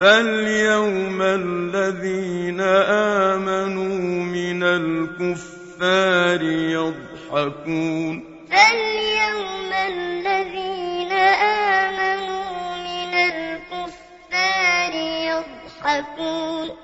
فاليوم الذين آمنوا من الكفار يضحكون. فاليوم الذين آمنوا من الكفار يضحكون.